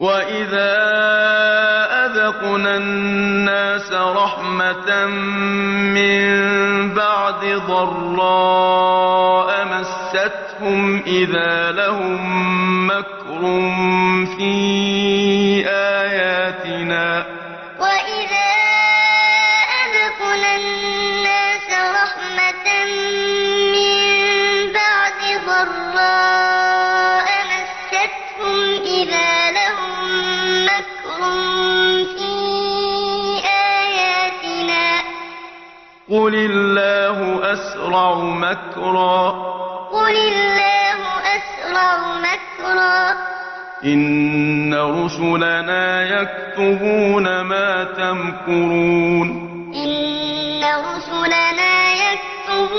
وإذا أذقنا الناس رحمة من بعد ضراء مستهم إذا لهم مكر في آياتنا وإذا أذقنا الناس رحمة من بعد ضراء مستهم إذا في آياتنا قل الله أسرع مكرا. قل الله أسرع مكرا. إن رسلنا يكتبون ما تمكرون. إن رسلنا يكتبون